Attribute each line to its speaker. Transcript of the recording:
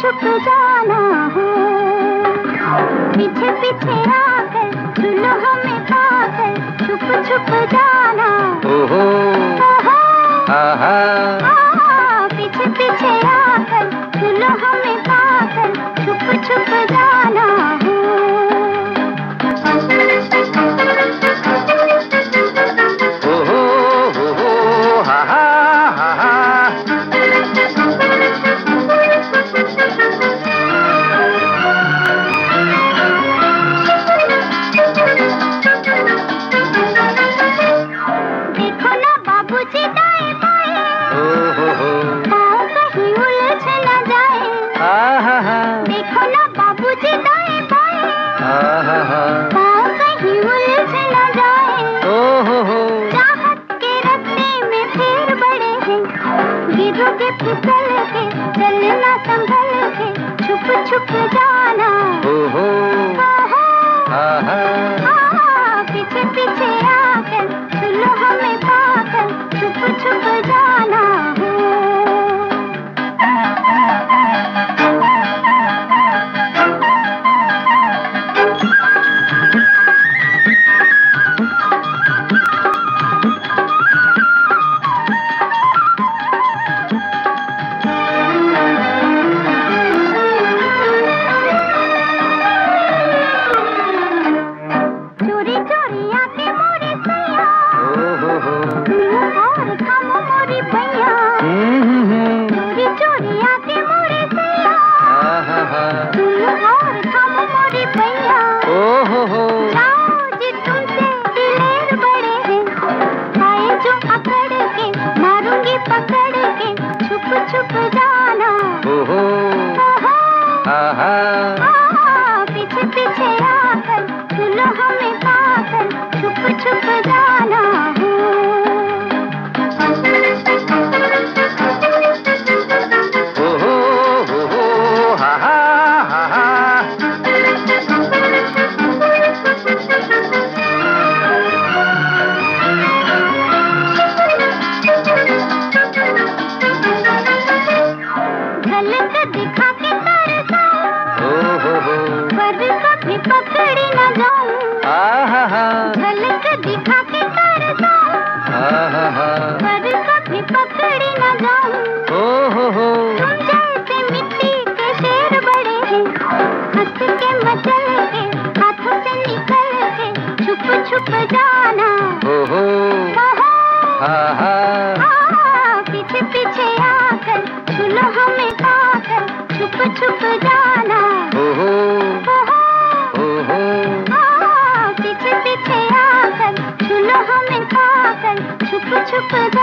Speaker 1: छुप जाना हो। पीछे पीछे आकर सुनो में पाकर छुप छुप जाना।
Speaker 2: ओहो। आहा, आहा।
Speaker 1: फिसल के चलना संभल के छुप छुप जाना चोरी चोरी आके मोरे सैया। और खामो मोरी भैया।
Speaker 2: हम्म हम्म
Speaker 1: चोरी चोरी आके मोरे सैया। और खामो मोरी भैया। जाओ जी तुमसे दिलेर बड़े हैं। आए जो अकड़ के मारूँगी पकड़ के छुप छुप जाना।
Speaker 2: ओहो। आहा,
Speaker 1: पकड़ी न जाऊँ।
Speaker 2: हा।
Speaker 1: झलक दिखा के पर कभी पकड़ी न जाऊँ।
Speaker 2: हो
Speaker 1: तुम जैसे मिट्टी के शेर बड़े हैं। हंस के मचल के हाथों से निकल के छुप छुप जाना।
Speaker 2: ओहो हा। हा
Speaker 1: पीछे पीछे आकर सुनो हमें पाकर छुप छुप जाना पता